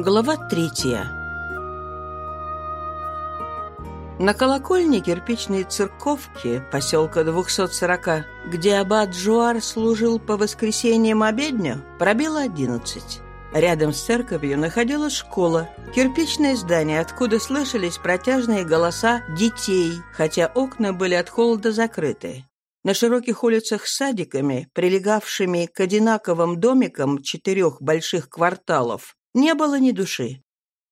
Глава третья На колокольне кирпичной церковки поселка 240, где аббат Жуар служил по воскресеньям обедню, пробило одиннадцать. Рядом с церковью находилась школа, кирпичное здание, откуда слышались протяжные голоса детей, хотя окна были от холода закрыты. На широких улицах с садиками, прилегавшими к одинаковым домикам четырех больших кварталов, не было ни души.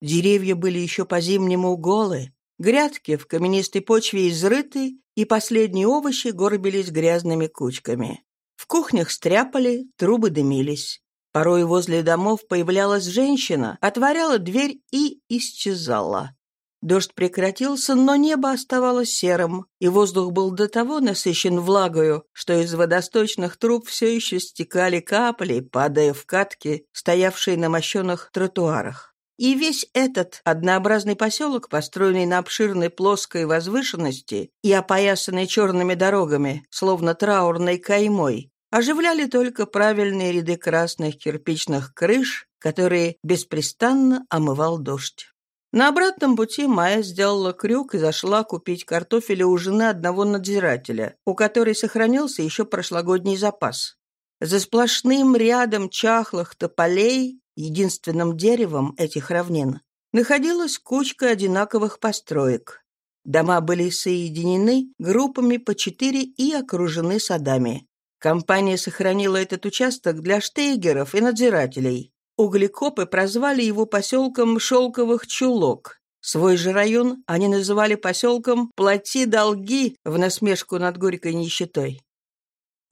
Деревья были еще по-зимнему голы, грядки в каменистой почве изрыты, и последние овощи горбились грязными кучками. В кухнях стряпали, трубы дымились. Порой возле домов появлялась женщина, отворяла дверь и исчезала. Дождь прекратился, но небо оставалось серым, и воздух был до того насыщен влагою, что из водосточных труб все еще стекали капли, падая в катки, стоявшие на мощенных тротуарах. И весь этот однообразный поселок, построенный на обширной плоской возвышенности и опоясанный черными дорогами, словно траурной каймой, оживляли только правильные ряды красных кирпичных крыш, которые беспрестанно омывал дождь. На обратном пути Майя сделала крюк и зашла купить картофеля у жены одного надзирателя, у которой сохранился еще прошлогодний запас. За сплошным рядом чахлых тополей, единственным деревом этих равнин, находилась кучка одинаковых построек. Дома были соединены группами по четыре и окружены садами. Компания сохранила этот участок для штейгеров и надзирателей. Углекопы прозвали его поселком Шелковых Чулок. Свой же район они называли поселком «Плати долги» в насмешку над горькой нищетой.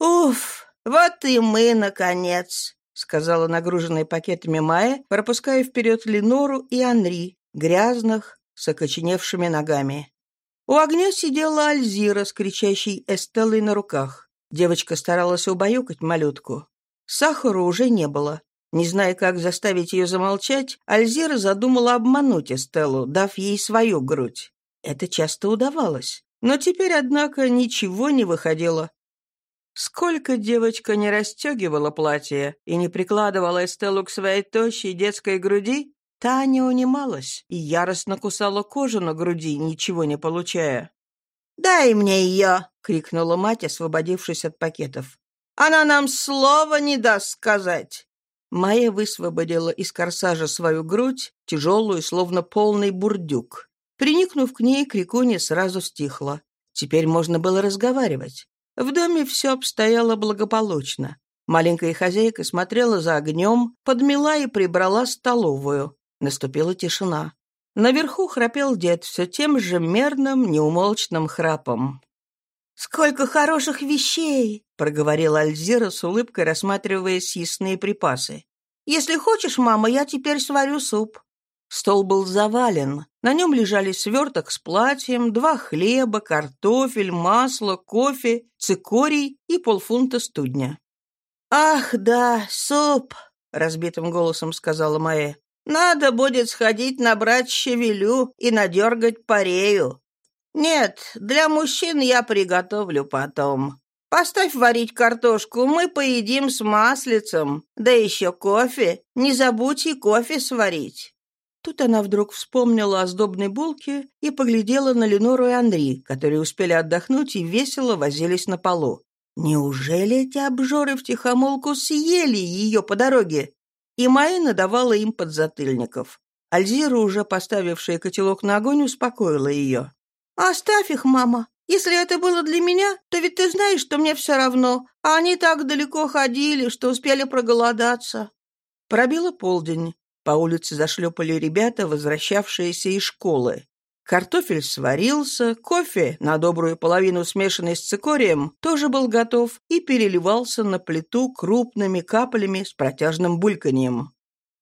«Уф, вот и мы, наконец!» — сказала нагруженная пакетами Майя, пропуская вперед Ленору и Анри, грязных, с окоченевшими ногами. У огня сидела Альзира с кричащей Эстеллой на руках. Девочка старалась убаюкать малютку. Сахара уже не было. Не зная, как заставить ее замолчать, Альзира задумала обмануть Эстеллу, дав ей свою грудь. Это часто удавалось. Но теперь, однако, ничего не выходило. Сколько девочка не расстегивала платье и не прикладывала Эстеллу к своей тощей детской груди, та не унималась и яростно кусала кожу на груди, ничего не получая. «Дай мне ее!» — крикнула мать, освободившись от пакетов. «Она нам слова не даст сказать!» Майя высвободила из корсажа свою грудь, тяжелую, словно полный бурдюк. Приникнув к ней, крикуня сразу стихла. Теперь можно было разговаривать. В доме все обстояло благополучно. Маленькая хозяйка смотрела за огнем, подмела и прибрала столовую. Наступила тишина. Наверху храпел дед все тем же мерным, неумолчным храпом. «Сколько хороших вещей!» — проговорила Альзира с улыбкой, рассматривая съестные припасы. «Если хочешь, мама, я теперь сварю суп». Стол был завален. На нем лежали сверток с платьем, два хлеба, картофель, масло, кофе, цикорий и полфунта студня. «Ах, да, суп!» — разбитым голосом сказала Майя. Надо будет сходить набрать щавелю и надергать парею. Нет, для мужчин я приготовлю потом. Поставь варить картошку, мы поедим с маслицем. Да еще кофе. Не забудь и кофе сварить». Тут она вдруг вспомнила о сдобной булке и поглядела на Ленору и Андрей, которые успели отдохнуть и весело возились на полу. Неужели эти обжоры втихомолку съели ее по дороге? и Майя давала им подзатыльников. Альзира, уже поставившая котелок на огонь, успокоила ее. «Оставь их, мама. Если это было для меня, то ведь ты знаешь, что мне все равно, а они так далеко ходили, что успели проголодаться». Пробило полдень. По улице зашлепали ребята, возвращавшиеся из школы. Картофель сварился, кофе, на добрую половину смешанный с цикорием, тоже был готов и переливался на плиту крупными каплями с протяжным бульканьем.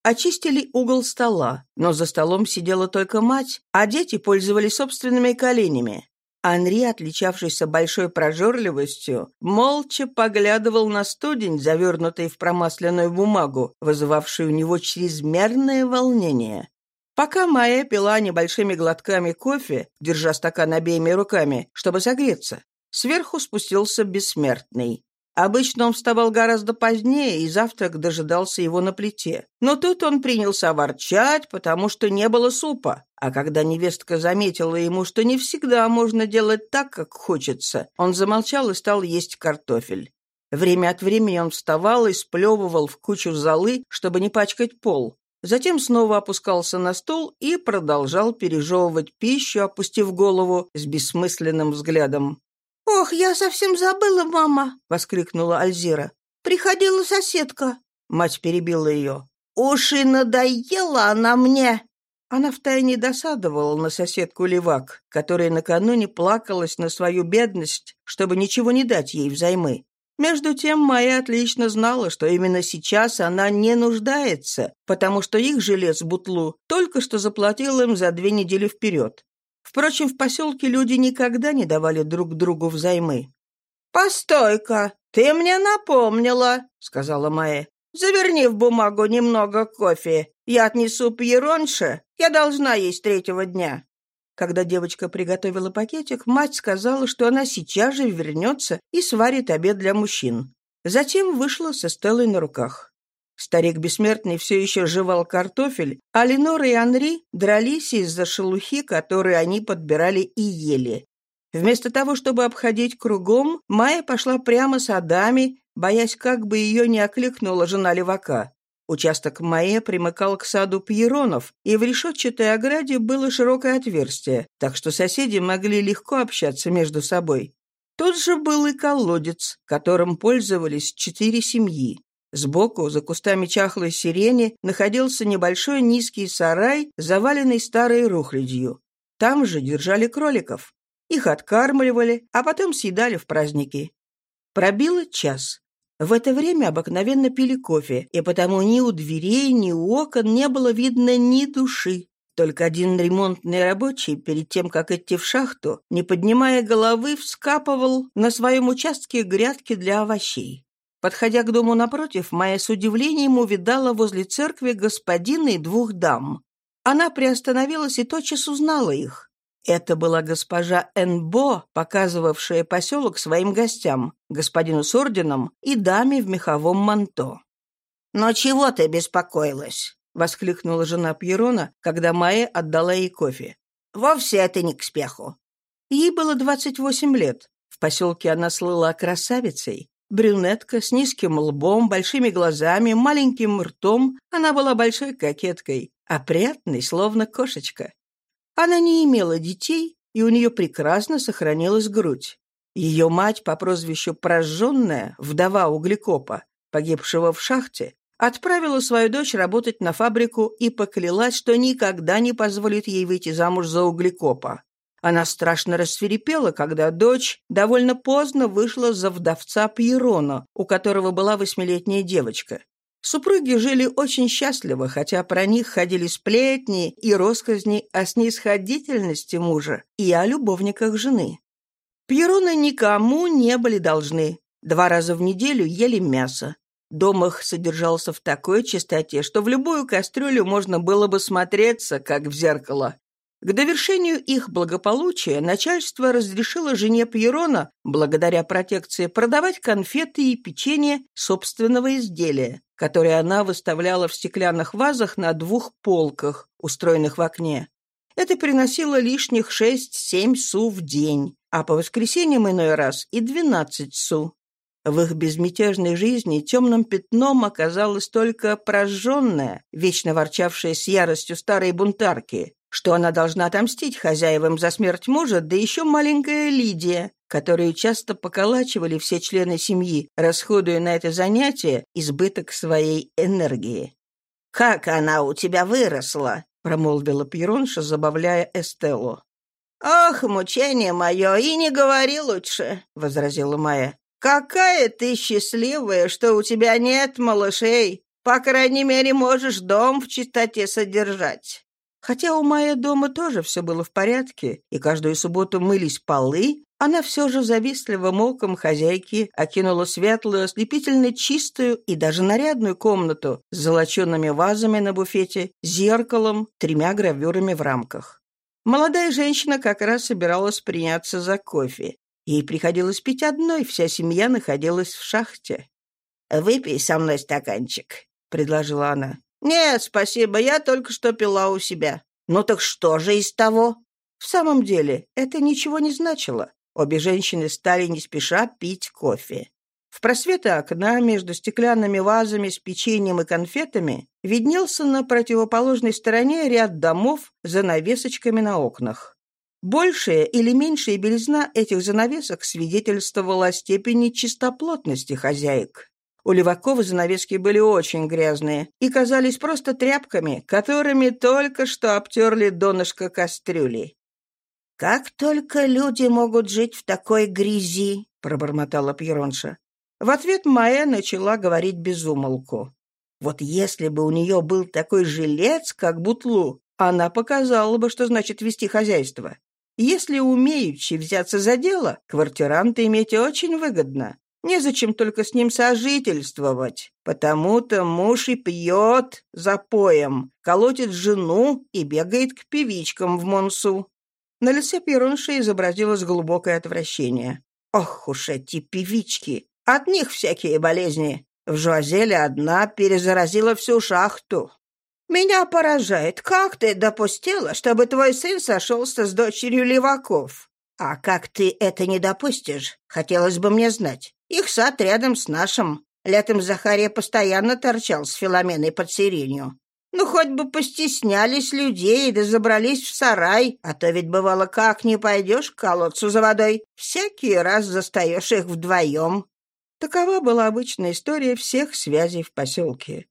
Очистили угол стола, но за столом сидела только мать, а дети пользовались собственными коленями. Анри, отличавшийся большой прожорливостью, молча поглядывал на студень, завернутый в промасленную бумагу, вызывавший у него чрезмерное волнение. Пока Майя пила небольшими глотками кофе, держа стакан обеими руками, чтобы согреться, сверху спустился бессмертный. Обычно он вставал гораздо позднее, и завтрак дожидался его на плите. Но тут он принялся ворчать, потому что не было супа. А когда невестка заметила ему, что не всегда можно делать так, как хочется, он замолчал и стал есть картофель. Время от времени он вставал и сплевывал в кучу золы, чтобы не пачкать пол. Затем снова опускался на стол и продолжал пережевывать пищу, опустив голову с бессмысленным взглядом. «Ох, я совсем забыла, мама!» — воскликнула Альзира. «Приходила соседка». Мать перебила ее. «Уж и надоела она мне!» Она втайне досадовала на соседку Левак, которая накануне плакалась на свою бедность, чтобы ничего не дать ей взаймы. Между тем, Майя отлично знала, что именно сейчас она не нуждается, потому что их жилец Бутлу только что заплатил им за две недели вперед. Впрочем, в поселке люди никогда не давали друг другу взаймы. «Постой-ка, ты мне напомнила», — сказала Майя. «Заверни в бумагу немного кофе. Я отнесу Пьеронше. Я должна есть третьего дня». Когда девочка приготовила пакетик, мать сказала, что она сейчас же вернется и сварит обед для мужчин. Затем вышла со Стеллой на руках. Старик бессмертный все еще жевал картофель, а Ленора и Анри дрались из-за шелухи, которую они подбирали и ели. Вместо того, чтобы обходить кругом, Майя пошла прямо садами, боясь, как бы ее не окликнула жена левака. Участок Майя примыкал к саду Пьеронов, и в решетчатой ограде было широкое отверстие, так что соседи могли легко общаться между собой. Тут же был и колодец, которым пользовались четыре семьи. Сбоку, за кустами чахлой сирени, находился небольшой низкий сарай, заваленный старой рухлядью. Там же держали кроликов. Их откармливали, а потом съедали в праздники. Пробило час. В это время обыкновенно пили кофе, и потому ни у дверей, ни у окон не было видно ни души. Только один ремонтный рабочий, перед тем, как идти в шахту, не поднимая головы, вскапывал на своем участке грядки для овощей. Подходя к дому напротив, Майя с удивлением увидала возле церкви господина и двух дам. Она приостановилась и тотчас узнала их. Это была госпожа Энбо, показывавшая поселок своим гостям, господину с орденом и даме в меховом манто. «Но чего ты беспокоилась?» — воскликнула жена Пьерона, когда Майя отдала ей кофе. «Вовсе это не к спеху». Ей было двадцать восемь лет. В поселке она слыла красавицей. Брюнетка с низким лбом, большими глазами, маленьким ртом. Она была большой кокеткой, опрятной, словно кошечка. Она не имела детей, и у нее прекрасно сохранилась грудь. Ее мать по прозвищу Прожженная, вдова углекопа, погибшего в шахте, отправила свою дочь работать на фабрику и поклялась, что никогда не позволит ей выйти замуж за углекопа. Она страшно рассверепела, когда дочь довольно поздно вышла за вдовца Пьерона, у которого была восьмилетняя девочка. Супруги жили очень счастливо, хотя про них ходили сплетни и росказни о снисходительности мужа и о любовниках жены. Пьероны никому не были должны. Два раза в неделю ели мясо. Дом их содержался в такой чистоте, что в любую кастрюлю можно было бы смотреться, как в зеркало. К довершению их благополучия начальство разрешило жене Пьерона, благодаря протекции, продавать конфеты и печенье собственного изделия, которое она выставляла в стеклянных вазах на двух полках, устроенных в окне. Это приносило лишних 6-7 су в день, а по воскресеньям иной раз и 12 су. В их безмятежной жизни темным пятном оказалась только прожженная, вечно ворчавшая с яростью старой бунтарки, что она должна отомстить хозяевам за смерть мужа, да еще маленькая Лидия, которую часто поколачивали все члены семьи, расходуя на это занятие избыток своей энергии. «Как она у тебя выросла!» — промолвила Пьеронша, забавляя Эстеллу. «Ох, мучение мое, и не говори лучше!» — возразила Майя. «Какая ты счастливая, что у тебя нет малышей! По крайней мере, можешь дом в чистоте содержать!» Хотя у Майи дома тоже все было в порядке, и каждую субботу мылись полы, она все же завистливым оком хозяйки окинула светлую, ослепительно чистую и даже нарядную комнату с золоченными вазами на буфете, зеркалом, тремя гравюрами в рамках. Молодая женщина как раз собиралась приняться за кофе. Ей приходилось пить одной, вся семья находилась в шахте. «Выпей со мной стаканчик», — предложила она. «Нет, спасибо, я только что пила у себя». «Ну так что же из того?» В самом деле, это ничего не значило. Обе женщины стали не спеша пить кофе. В просветы окна между стеклянными вазами с печеньем и конфетами виднелся на противоположной стороне ряд домов с занавесочками на окнах. Большая или меньшая белизна этих занавесок свидетельствовала о степени чистоплотности хозяек. У Левакова занавески были очень грязные и казались просто тряпками, которыми только что обтерли донышко кастрюли. «Как только люди могут жить в такой грязи!» — пробормотала Пьеронша. В ответ Майя начала говорить безумолку. Вот если бы у нее был такой жилец, как Бутлу, она показала бы, что значит вести хозяйство. Если умеючи взяться за дело, квартиранта иметь очень выгодно. Незачем только с ним сожительствовать, потому-то муж и пьет за поем, колотит жену и бегает к певичкам в Монсу. На лице Пиронши изобразилось глубокое отвращение. «Ох уж эти певички! От них всякие болезни! В Жуазеле одна перезаразила всю шахту. Меня поражает, как ты допустила, чтобы твой сын сошелся с дочерью Леваков? А как ты это не допустишь, хотелось бы мне знать. Их сад рядом с нашим. Летом Захария постоянно торчал с Филоменой под сиренью. Ну, хоть бы постеснялись людей, да забрались в сарай, а то ведь бывало, как не пойдешь к колодцу за водой, всякий раз застаешь их вдвоем. Такова была обычная история всех связей в поселке.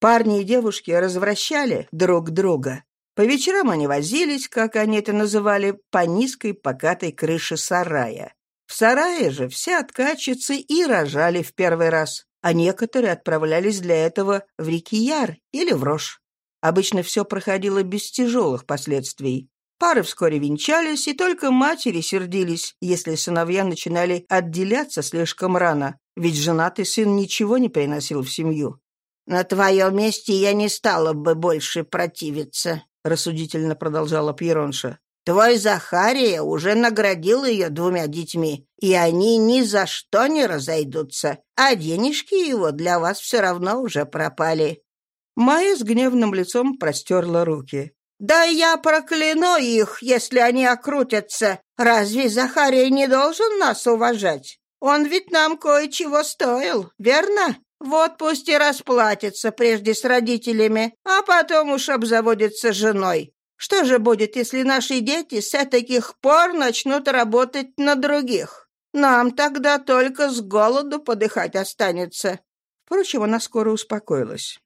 Парни и девушки развращали друг друга. По вечерам они возились, как они это называли, по низкой покатой крыше сарая. В сарае же все откачицы и рожали в первый раз, а некоторые отправлялись для этого в Рикияр или в Рожь. Обычно все проходило без тяжелых последствий. Пары вскоре венчались, и только матери сердились, если сыновья начинали отделяться слишком рано, ведь женатый сын ничего не приносил в семью. «На твоем месте я не стала бы больше противиться», — рассудительно продолжала Пьеронша. Твой Захария уже наградил ее двумя детьми, и они ни за что не разойдутся, а денежки его для вас все равно уже пропали». Майя с гневным лицом простерла руки. «Да я прокляну их, если они окрутятся. Разве Захария не должен нас уважать? Он ведь нам кое-чего стоил, верно? Вот пусть и расплатится прежде с родителями, а потом уж обзаводится женой. Что же будет, если наши дети с таких пор начнут работать на других? Нам тогда только с голоду подыхать останется». Впрочем, она скоро успокоилась.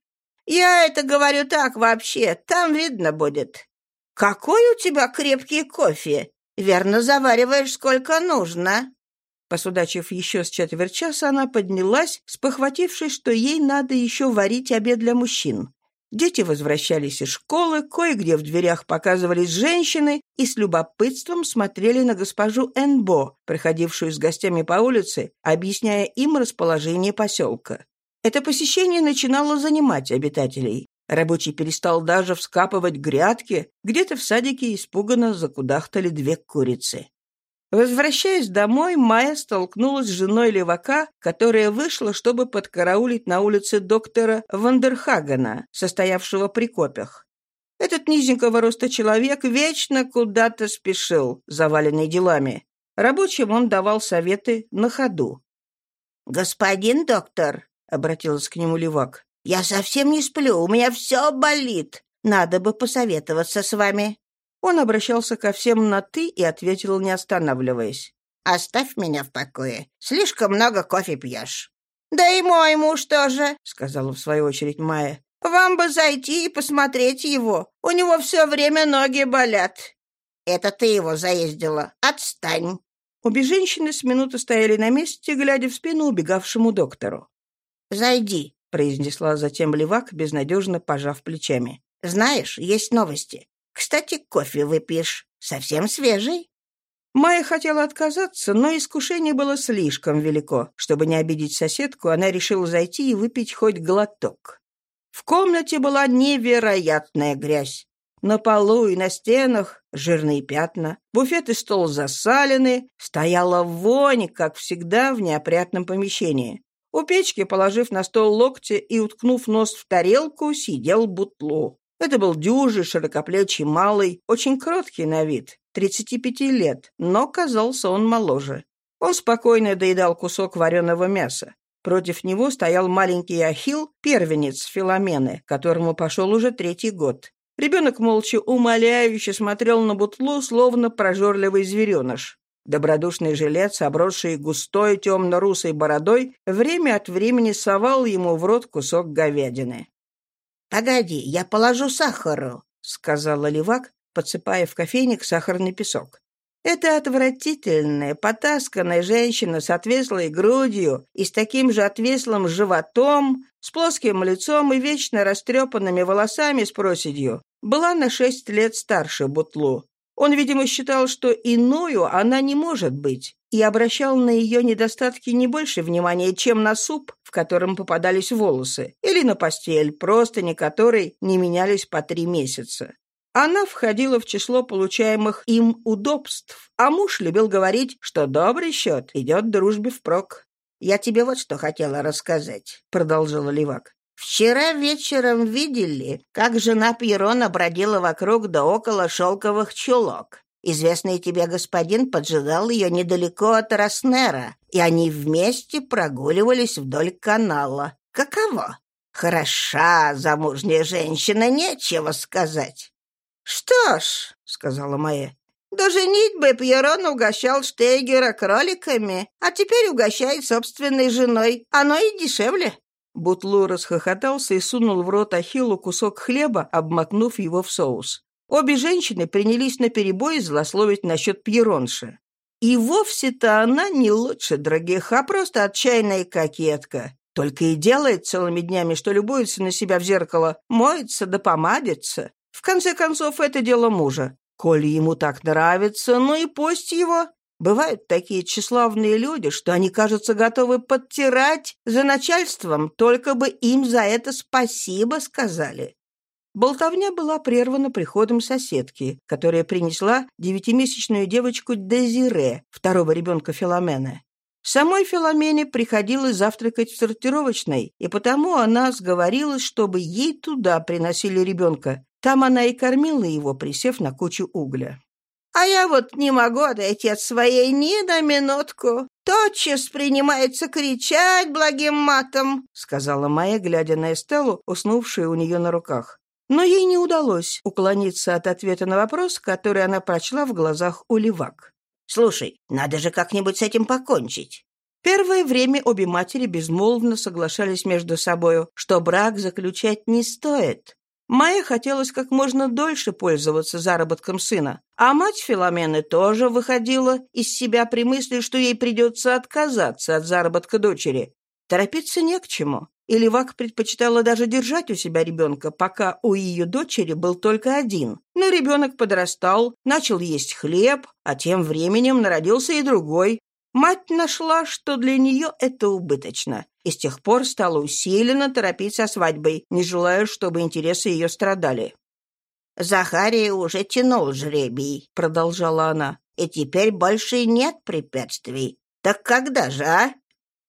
«Я это говорю так вообще, там видно будет. Какой у тебя крепкий кофе? Верно завариваешь сколько нужно». Посудачив еще с четверть часа, она поднялась, спохватившись, что ей надо еще варить обед для мужчин. Дети возвращались из школы, кое-где в дверях показывались женщины и с любопытством смотрели на госпожу Энбо, проходившую с гостями по улице, объясняя им расположение поселка. Это посещение начинало занимать обитателей. Рабочий перестал даже вскапывать грядки, где-то в садике испуганно закудахтали две курицы. Возвращаясь домой, Майя столкнулась с женой левака, которая вышла, чтобы подкараулить на улице доктора Вандерхагена, состоявшего при копях. Этот низенького роста человек вечно куда-то спешил, заваленный делами. Рабочим он давал советы на ходу. «Господин доктор», — обратилась к нему левак, — «я совсем не сплю, у меня все болит. Надо бы посоветоваться с вами». Он обращался ко всем на «ты» и ответил, не останавливаясь. «Оставь меня в покое. Слишком много кофе пьешь». «Да и мой муж тоже», — сказала в свою очередь Майя. «Вам бы зайти и посмотреть его. У него все время ноги болят». «Это ты его заездила. Отстань». Обе женщины с минуты стояли на месте, глядя в спину убегавшему доктору. «Зайди», — произнесла затем левак, безнадежно пожав плечами. «Знаешь, есть новости. Кстати, кофе выпьешь. Совсем свежий». Майя хотела отказаться, но искушение было слишком велико. Чтобы не обидеть соседку, она решила зайти и выпить хоть глоток. В комнате была невероятная грязь. На полу и на стенах жирные пятна, буфет и стол засалены, стояла вонь, как всегда в неопрятном помещении. У печки, положив на стол локти и уткнув нос в тарелку, сидел Бутлу. Это был дюжий, широкоплечий, малый, очень кроткий на вид, 35 лет, но казался он моложе. Он спокойно доедал кусок вареного мяса. Против него стоял маленький Ахил, первенец Филомены, которому пошел уже третий год. Ребенок молча умоляюще смотрел на бутлу, словно прожорливый звереныш. Добродушный жилец, обросший густой темно-русой бородой, время от времени совал ему в рот кусок говядины. «Погоди, я положу сахару», — сказала левак, подсыпая в кофейник сахарный песок. Эта отвратительная, потасканная женщина с отвеслой грудью и с таким же отвеслым животом, с плоским лицом и вечно растрепанными волосами с проседью, была на шесть лет старше Бутлу. Он, видимо, считал, что иную она не может быть, и обращал на ее недостатки не больше внимания, чем на суп, в котором попадались волосы, или на постель, простыни которой не менялись по три месяца. Она входила в число получаемых им удобств, а муж любил говорить, что добрый счет идет дружбе впрок. «Я тебе вот что хотела рассказать», — продолжила Левак. «Вчера вечером видели, как жена Пьерона бродила вокруг да около шелковых чулок. Известный тебе господин поджидал ее недалеко от Роснера, и они вместе прогуливались вдоль канала. Каково? Хороша замужняя женщина, нечего сказать. «Что ж», — сказала Майя, — «до женитьбы Пьерон угощал Штейгера кроликами, а теперь угощает собственной женой. Оно и дешевле». Бутлу расхохотался и сунул в рот Ахиллу кусок хлеба, обмакнув его в соус. Обе женщины принялись наперебой злословить насчет Пьеронши. И вовсе-то она не лучше других, а просто отчаянная кокетка. Только и делает целыми днями, что любуется на себя в зеркало, моется да помадится. В конце концов, это дело мужа. Коли ему так нравится, ну и пусть его. Бывают такие тщеславные люди, что они, кажется, готовы подтирать за начальством, только бы им за это спасибо сказали. Болтовня была прервана приходом соседки, которая принесла девятимесячную девочку Дезире, второго ребенка Филомена. Самой Филомене приходилось завтракать в сортировочной, и потому она сговорилась, чтобы ей туда приносили ребенка, там она и кормила его, присев на кучу угля. «А я вот не могу отойти от своей ни на минутку. Тотчас принимается кричать благим матом», — сказала Майя, глядя на Эстеллу, уснувшую у нее на руках. Но ей не удалось уклониться от ответа на вопрос, который она прочла в глазах у левак. «Слушай, надо же как-нибудь с этим покончить». Первое время обе матери безмолвно соглашались между собою, что брак заключать не стоит, Майе хотелось как можно дольше пользоваться заработком сына, а мать Филомены тоже выходила из себя при мысли, что ей придется отказаться от заработка дочери. Торопиться не к чему. И Левак предпочитала даже держать у себя ребенка, пока у ее дочери был только один. Но ребенок подрастал, начал есть хлеб, а тем временем народился и другой, Мать нашла, что для нее это убыточно, и с тех пор стала усиленно торопить со свадьбой, не желая, чтобы интересы ее страдали. «Захария уже тянул жребий», — продолжала она, «и теперь больше нет препятствий. Так когда же, а?»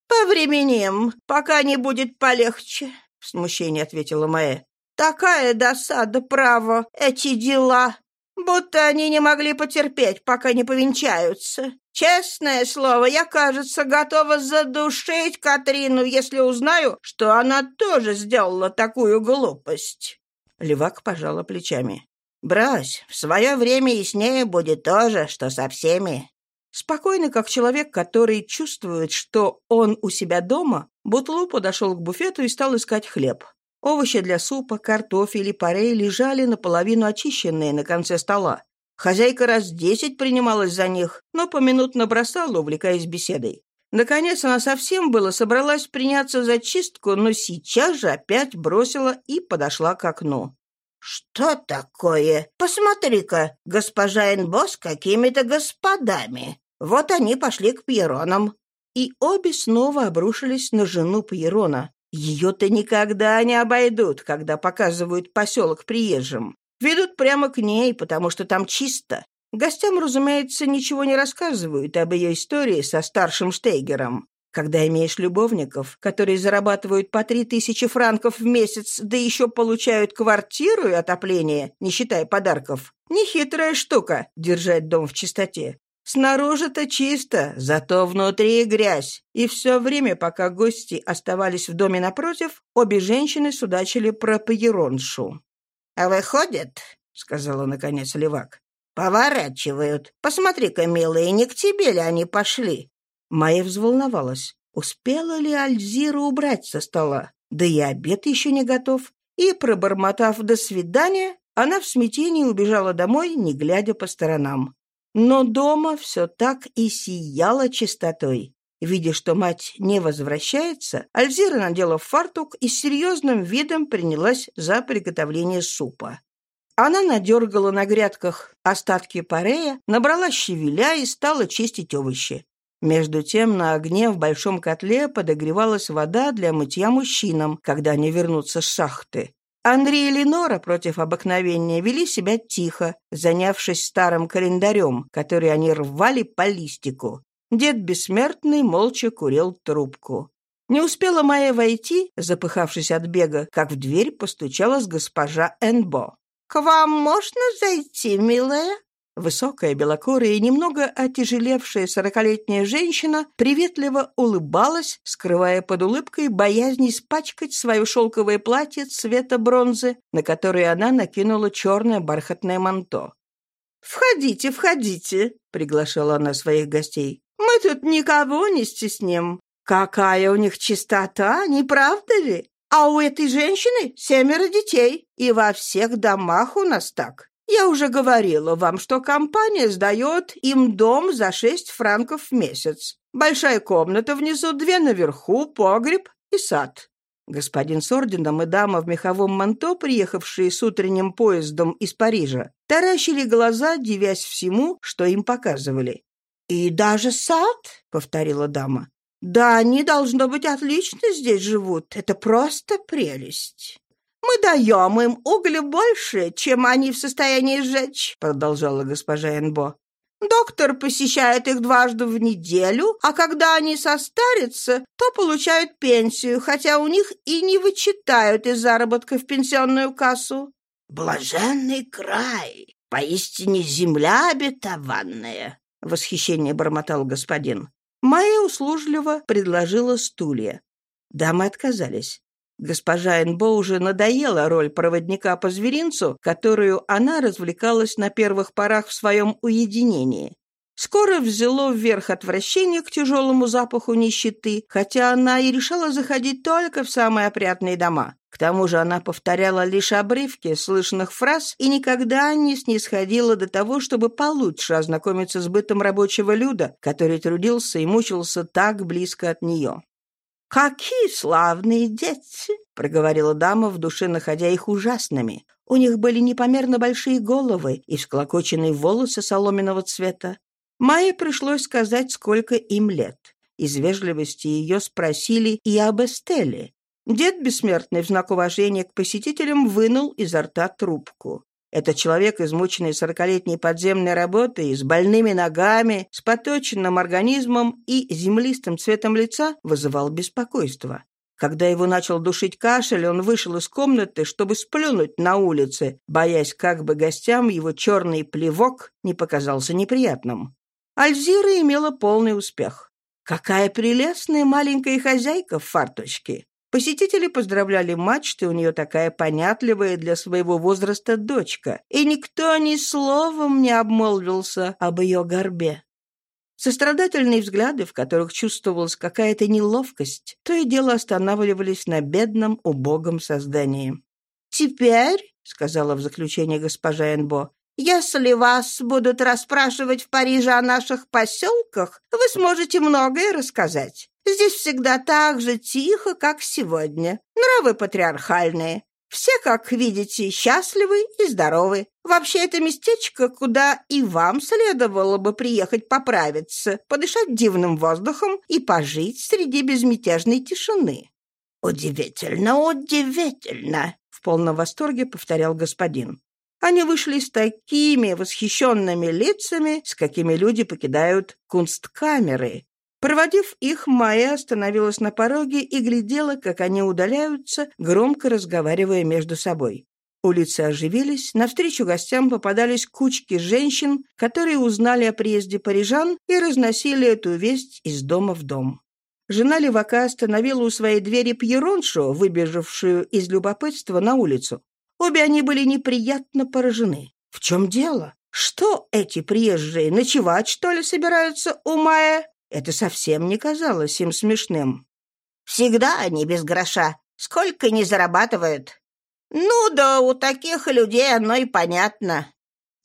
«По временем, пока не будет полегче», — в смущении ответила Майя. «Такая досада, право, эти дела. Будто они не могли потерпеть, пока не повенчаются. Честное слово, я, кажется, готова задушить Катрину, если узнаю, что она тоже сделала такую глупость». Левак пожала плечами. «Брось, в свое время яснее будет то же, что со всеми». Спокойно, как человек, который чувствует, что он у себя дома, Бутлу подошел к буфету и стал искать хлеб. Овощи для супа, картофель и парей лежали наполовину очищенные на конце стола. Хозяйка раз десять принималась за них, но поминутно бросала, увлекаясь беседой. Наконец она совсем было собралась приняться за чистку, но сейчас же опять бросила и подошла к окну. «Что такое? Посмотри-ка, госпожа Энбо с какими-то господами. Вот они пошли к Пьеронам». И обе снова обрушились на жену Пьерона. Ее-то никогда не обойдут, когда показывают поселок приезжим. Ведут прямо к ней, потому что там чисто. Гостям, разумеется, ничего не рассказывают об ее истории со старшим Штейгером. Когда имеешь любовников, которые зарабатывают по три тысячи франков в месяц, да еще получают квартиру и отопление, не считая подарков, нехитрая штука — держать дом в чистоте. Снаружи-то чисто, зато внутри грязь. И все время, пока гости оставались в доме напротив, обе женщины судачили про Паероншу. «А выходит, — сказала наконец Левак, — поворачивают. Посмотри-ка, милые, не к тебе ли они пошли?» Майя взволновалась. Успела ли Альзира убрать со стола? Да и обед еще не готов. И, пробормотав «до свидания», она в смятении убежала домой, не глядя по сторонам. Но дома все так и сияло чистотой. Видя, что мать не возвращается, Альзира надела фартук и с серьезным видом принялась за приготовление супа. Она надергала на грядках остатки парея, набрала щавеля и стала чистить овощи. Между тем на огне в большом котле подогревалась вода для мытья мужчинам, когда они вернутся с шахты. Андрей и Ленора против обыкновения вели себя тихо, занявшись старым календарем, который они рвали по листику. Дед Бессмертный молча курил трубку. Не успела Майя войти, запыхавшись от бега, как в дверь постучалась госпожа Энбо. «К вам можно зайти, милая?» Высокая, белокурая и немного отяжелевшая сорокалетняя женщина приветливо улыбалась, скрывая под улыбкой боязнь испачкать свое шелковое платье цвета бронзы, на которое она накинула черное бархатное манто. «Входите, входите», — приглашала она своих гостей. «Мы тут никого не стесним. Какая у них чистота, не правда ли? А у этой женщины семеро детей, и во всех домах у нас так. Я уже говорила вам, что компания сдает им дом за шесть франков в месяц. Большая комната внизу, две наверху, погреб и сад. Господин с орденом и дама в меховом манто, приехавшие с утренним поездом из Парижа, таращили глаза, дивясь всему, что им показывали. «И даже сад?» — повторила дама. «Да, они, должно быть, отлично здесь живут. Это просто прелесть». «Мы даем им угля больше, чем они в состоянии сжечь», — продолжала госпожа Энбо. «Доктор посещает их дважды в неделю, а когда они состарятся, то получают пенсию, хотя у них и не вычитают из заработка в пенсионную кассу». «Блаженный край! Поистине земля обетованная!» — восхищение бормотал господин. Майя услужливо предложила стулья. Дамы отказались. Госпожа Энбо уже надоела роль проводника по зверинцу, которую она развлекалась на первых порах в своем уединении. Скоро взяло вверх отвращение к тяжелому запаху нищеты, хотя она и решала заходить только в самые опрятные дома. К тому же она повторяла лишь обрывки слышных фраз и никогда не снисходила до того, чтобы получше ознакомиться с бытом рабочего люда, который трудился и мучился так близко от нее. «Какие славные дети!» — проговорила дама, в душе находя их ужасными. У них были непомерно большие головы и всклокоченные волосы соломенного цвета. Майе пришлось сказать, сколько им лет. Из вежливости ее спросили и об Эстеле. Дед Бессмертный в знак уважения к посетителям вынул изо рта трубку. Это человек, измученный сорокалетней подземной работой, с больными ногами, с поточенным организмом и землистым цветом лица, вызывал беспокойство. Когда его начал душить кашель, он вышел из комнаты, чтобы сплюнуть на улице, боясь, как бы гостям его черный плевок не показался неприятным. Альзира имела полный успех. Какая прелестная маленькая хозяйка в фарточке! Посетители поздравляли мать, что у нее такая понятливая для своего возраста дочка, и никто ни словом не обмолвился об ее горбе. Сострадательные взгляды, в которых чувствовалась какая-то неловкость, то и дело останавливались на бедном, убогом создании. «Теперь», — сказала в заключение госпожа Энбо, «если вас будут расспрашивать в Париже о наших поселках, вы сможете многое рассказать. Здесь всегда так же тихо, как сегодня. Нравы патриархальные. Все, как видите, счастливы и здоровы. Вообще, это местечко, куда и вам следовало бы приехать поправиться, подышать дивным воздухом и пожить среди безмятежной тишины». «Удивительно, удивительно!» — в полном восторге повторял господин. Они вышли с такими восхищенными лицами, с какими люди покидают кунсткамеры. Проводив их, Майя остановилась на пороге и глядела, как они удаляются, громко разговаривая между собой. Улицы оживились, навстречу гостям попадались кучки женщин, которые узнали о приезде парижан и разносили эту весть из дома в дом. Жена левака остановила у своей двери Пьероншу, выбежавшую из любопытства на улицу. Обе они были неприятно поражены. В чем дело? Что эти приезжие, ночевать, что ли, собираются у Майя? Это совсем не казалось им смешным. «Всегда они без гроша. Сколько не зарабатывают?» «Ну да, у таких людей оно и понятно.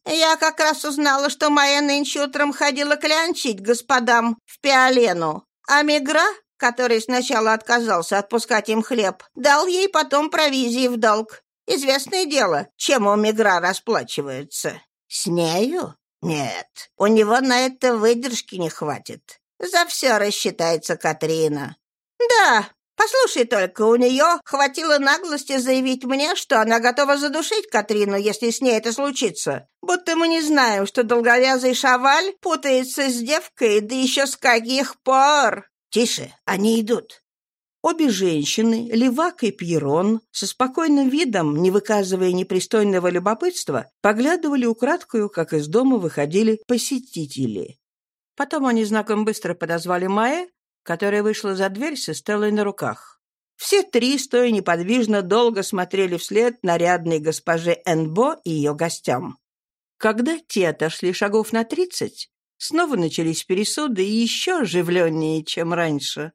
Я как раз узнала, что моя нынче утром ходила клянчить господам в Пиолену, а Мигра, который сначала отказался отпускать им хлеб, дал ей потом провизии в долг. Известное дело, чем у Мигра расплачиваются. С нею? Нет, у него на это выдержки не хватит. За все рассчитается Катрина. Да, послушай только, у нее хватило наглости заявить мне, что она готова задушить Катрину, если с ней это случится. Будто мы не знаем, что долговязый шаваль путается с девкой, да еще с каких пор. Тише, они идут. Обе женщины, Левак и Пьерон, со спокойным видом, не выказывая непристойного любопытства, поглядывали украдкою, как из дома выходили посетители. Потом они знаком быстро подозвали Майя, которая вышла за дверь со Стеллой на руках. Все три, стоя неподвижно, долго смотрели вслед нарядной госпоже Энбо и ее гостям. Когда те отошли шагов на тридцать, снова начались пересуды и еще оживленнее, чем раньше.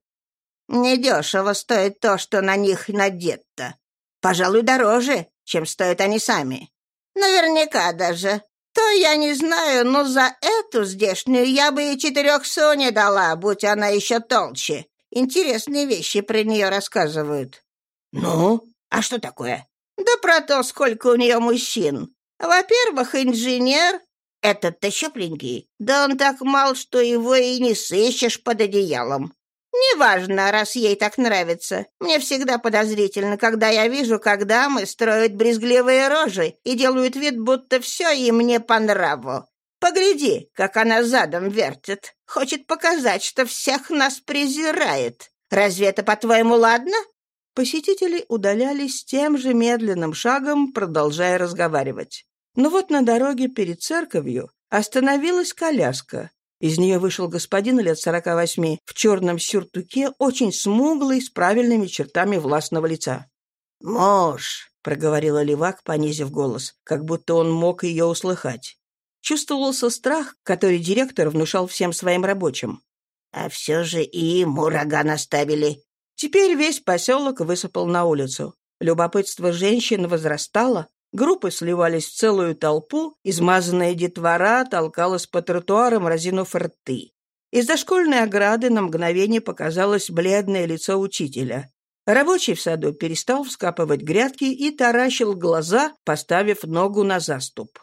«Недешево стоит то, что на них надето. Пожалуй, дороже, чем стоят они сами. Наверняка даже. То я не знаю, но за эту здешнюю я бы и четырех соне дала, будь она еще толще. Интересные вещи про нее рассказывают. Ну, а что такое? Да про то, сколько у нее мужчин. Во-первых, инженер, этот-то щупленький, да он так мал, что его и не сыщешь под одеялом. «Неважно, раз ей так нравится. Мне всегда подозрительно, когда я вижу, как дамы строят брезгливые рожи и делают вид, будто все им не по нраву. Погляди, как она задом вертит. Хочет показать, что всех нас презирает. Разве это, по-твоему, ладно?» Посетители удалялись тем же медленным шагом, продолжая разговаривать. Но вот на дороге перед церковью остановилась коляска, из нее вышел господин лет сорока восьми в черном сюртуке, очень смуглый, с правильными чертами властного лица. «Муж», — проговорила Левак, понизив голос, как будто он мог ее услыхать. Чувствовался страх, который директор внушал всем своим рабочим. «А все же и ему рога наставили». Теперь весь поселок высыпал на улицу. Любопытство женщин возрастало, Группы сливались в целую толпу, измазанная детвора толкалась по тротуарам, разинув рты. Из-за школьной ограды на мгновение показалось бледное лицо учителя. Рабочий в саду перестал вскапывать грядки и таращил глаза, поставив ногу на заступ.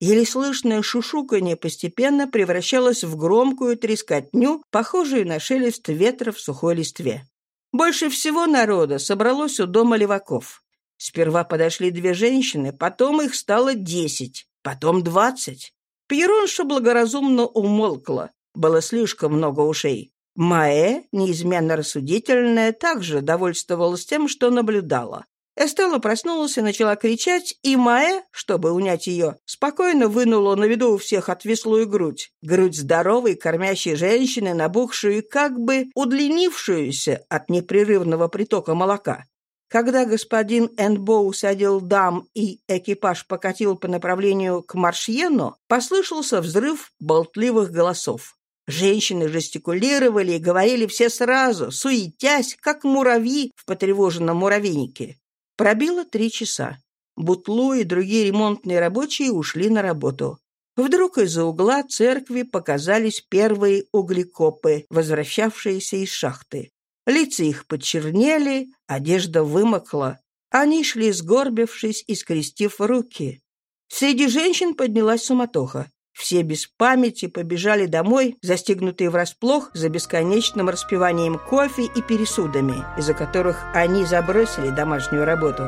Еле слышное шушуканье постепенно превращалось в громкую трескотню, похожую на шелест ветра в сухой листве. Больше всего народа собралось у дома леваков. Сперва подошли две женщины, потом их стало десять, потом двадцать. Пьеронша благоразумно умолкла. Было слишком много ушей. Маэ, неизменно рассудительная, также довольствовалась тем, что наблюдала. Эстелла проснулась и начала кричать, и Маэ, чтобы унять ее, спокойно вынула на виду у всех отвислую грудь. Грудь здоровой, кормящей женщины, набухшую и как бы удлинившуюся от непрерывного притока молока. Когда господин Энбо усадил дам и экипаж покатил по направлению к Маршьену, послышался взрыв болтливых голосов. Женщины жестикулировали и говорили все сразу, суетясь, как муравьи в потревоженном муравейнике. Пробило три часа. Бутлу и другие ремонтные рабочие ушли на работу. Вдруг из-за угла церкви показались первые углекопы, возвращавшиеся из шахты. Лица их почернели, одежда вымокла. Они шли, сгорбившись и скрестив руки. Среди женщин поднялась суматоха. Все без памяти побежали домой, застигнутые врасплох за бесконечным распиванием кофе и пересудами, из-за которых они забросили домашнюю работу.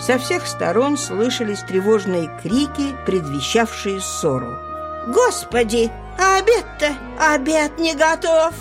Со всех сторон слышались тревожные крики, предвещавшие ссору. «Господи, обед-то? Обед не готов!»